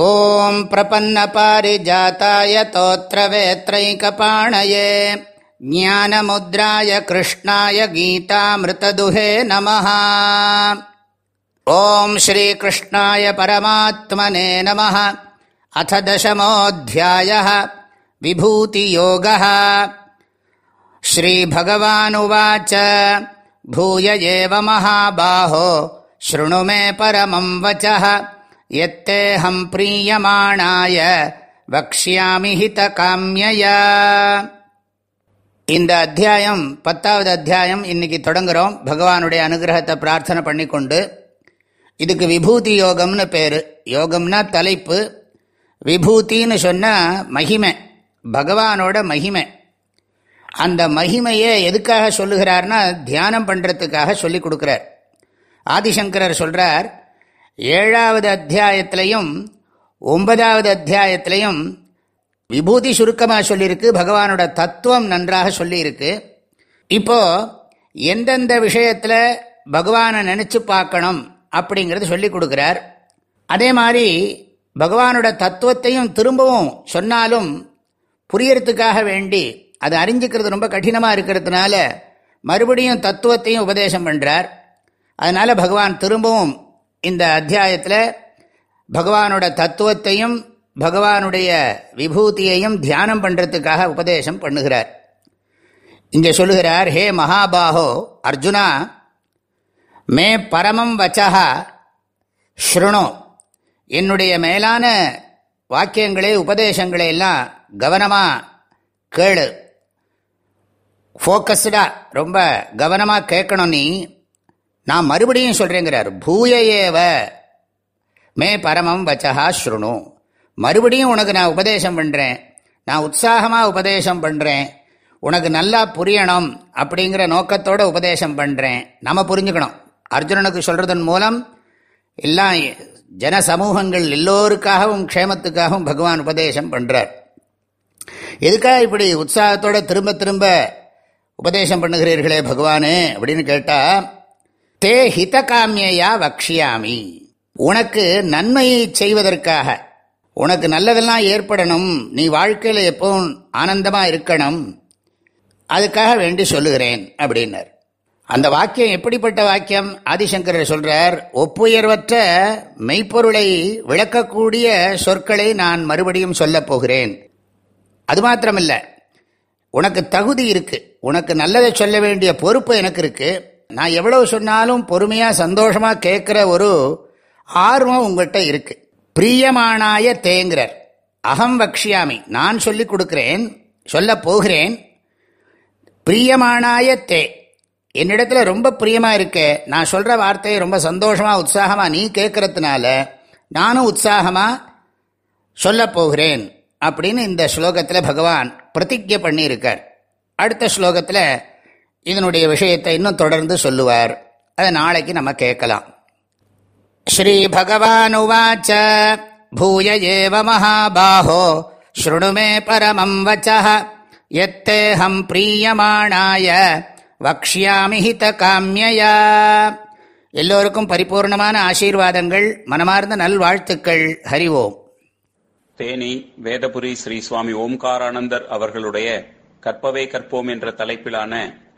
ॐ प्रपन्नपारिजाताय तोत्रवेत्रैकपाणये, ज्ञानमुद्राय कृष्णाय गीतामृतदुहे नमः। ॐ श्रीकृष्णाय परमात्मने नमः। अथ दशमोऽध्यायः, विभूतियोगः। श्रीभगवानुवाच, भूय एव महाबाहो, शृणु मे परमं वचः। எத்தேஹம் பிரியமானாய வக்ஷியாமி ஹித காமியா இந்த அத்தியாயம் பத்தாவது அத்தியாயம் இன்னைக்கு தொடங்குறோம். பகவானுடைய அனுகிரகத்தை பிரார்த்தனை பண்ணிக்கொண்டு இதுக்கு விபூதி யோகம்னு பேர். யோகம்னா தலைப்பு. விபூத்தின்னு சொன்னால் மகிமை. பகவானோட மகிமை. அந்த மகிமையை எதுக்காக சொல்லுகிறார்னா தியானம் பண்ணுறதுக்காக சொல்லி கொடுக்குறார். ஆதிசங்கரர் சொல்கிறார் ஏழாவது அத்தியாயத்திலையும் ஒன்பதாவது அத்தியாயத்திலையும் விபூதி சுருக்கமாக சொல்லியிருக்கு பகவானோட தத்துவம் நன்றாக சொல்லியிருக்கு. இப்போ எந்தெந்த விஷயத்தில் பகவானை நினச்சி பார்க்கணும் அப்படிங்கிறது சொல்லி கொடுக்குறார். அதே மாதிரி பகவானோட தத்துவத்தையும் திரும்பவும் சொன்னாலும் புரியறதுக்காக வேண்டி அதை அறிஞ்சிக்கிறது ரொம்ப கடினமாக இருக்கிறதுனால மறுபடியும் தத்துவத்தையும் உபதேசம் பண்ணுறார் அதனால் பகவான் திரும்பவும் இந்த அத்தியாயத்தில் பகவானோட தத்துவத்தையும் பகவானுடைய விபூதியையும் தியானம் பண்ணுறதுக்காக உபதேசம் பண்ணுகிறார். இங்கே சொல்லுகிறார் ஹே மகாபாகோ அர்ஜுனா மே பரமம் வச்சா ஸ்ருணோ. என்னுடைய மேலான வாக்கியங்களே உபதேசங்களை எல்லாம் கவனமாக கேளு. ஃபோக்கஸ்டாக ரொம்ப கவனமாக கேட்கணும் நீ. நான் மறுபடியும் சொல்கிறேங்கிறார் பூய ஏவ மே பரமம் வச்சகா ஸ்ருணு. மறுபடியும் உனக்கு நான் உபதேசம் பண்ணுறேன் நான் உற்சாகமாக உபதேசம் பண்ணுறேன் உனக்கு நல்லா புரியணும் அப்படிங்கிற நோக்கத்தோடு உபதேசம் பண்ணுறேன் நம்ம புரிஞ்சுக்கணும். அர்ஜுனனுக்கு சொல்கிறதன் மூலம் எல்லாம் ஜன சமூகங்கள் எல்லோருக்காகவும் க்ஷேமத்துக்காகவும் பகவான் உபதேசம் பண்ணுறார் எதுக்காக இப்படி உற்சாகத்தோடு திரும்ப திரும்ப உபதேசம் பண்ணுகிறீர்களே பகவானே அப்படின்னு கேட்டால் தே ஹித காமியா வக்ஷியாமி. உனக்கு நன்மையை செய்வதற்காக. உனக்கு நல்லதெல்லாம் ஏற்படணும். நீ வாழ்க்கையில் எப்பவும் ஆனந்தமாக இருக்கணும். அதுக்காக வேண்டி சொல்லுகிறேன் அப்படின்னார். அந்த வாக்கியம் எப்படிப்பட்ட வாக்கியம்? ஆதிசங்கரர் சொல்றார் ஒப்புயர்வற்ற மெய்ப்பொருளை விளக்கக்கூடிய சொற்களை நான் மறுபடியும் சொல்லப் போகிறேன். அது மாத்திரமில்லை. உனக்கு தகுதி இருக்கு. உனக்கு நல்லதை சொல்ல வேண்டிய பொறுப்பு எனக்கு இருக்கு. நான் எவ்வளவு சொன்னாலும் பொறுமையாக சந்தோஷமாக கேட்குற ஒரு ஆர்வம் உங்கள்கிட்ட இருக்கு. பிரியமானாய தேங்கிறார். அகம் வக்ஷியாமி. நான் சொல்லி கொடுக்குறேன் சொல்ல போகிறேன். பிரியமானாய தே. என்னிடத்துல ரொம்ப பிரியமாக இருக்க. நான் சொல்கிற வார்த்தையை ரொம்ப சந்தோஷமாக உற்சாகமாக நீ கேட்குறதுனால நானும் உற்சாகமாக சொல்ல போகிறேன் அப்படின்னு இந்த ஸ்லோகத்தில் பகவான் பிரதிஜை பண்ணியிருக்கார். அடுத்த ஸ்லோகத்தில் இதனுடைய விஷயத்தை இன்னும் தொடர்ந்து சொல்லுவார். அதை நாளைக்கு நம்ம கேட்கலாம். ஸ்ரீ பகவான் உவாச்ச. பூய ஏவ மகாபாஹோ. ஸ்ருணுமே பரமம் வச்ச எத்தேஹம் பிரியமானாய. வக்ஷியாமிஹித காமியா எல்லோருக்கும் பரிபூர்ணமான ஆசீர்வாதங்கள் மனமார்ந்த நல்வாழ்த்துக்கள். ஹரிவோம் தேனி வேதபுரி ஸ்ரீ சுவாமி ஓம்காரானந்தர் அவர்களுடைய கற்பவே கற்போம் என்ற தலைப்பிலான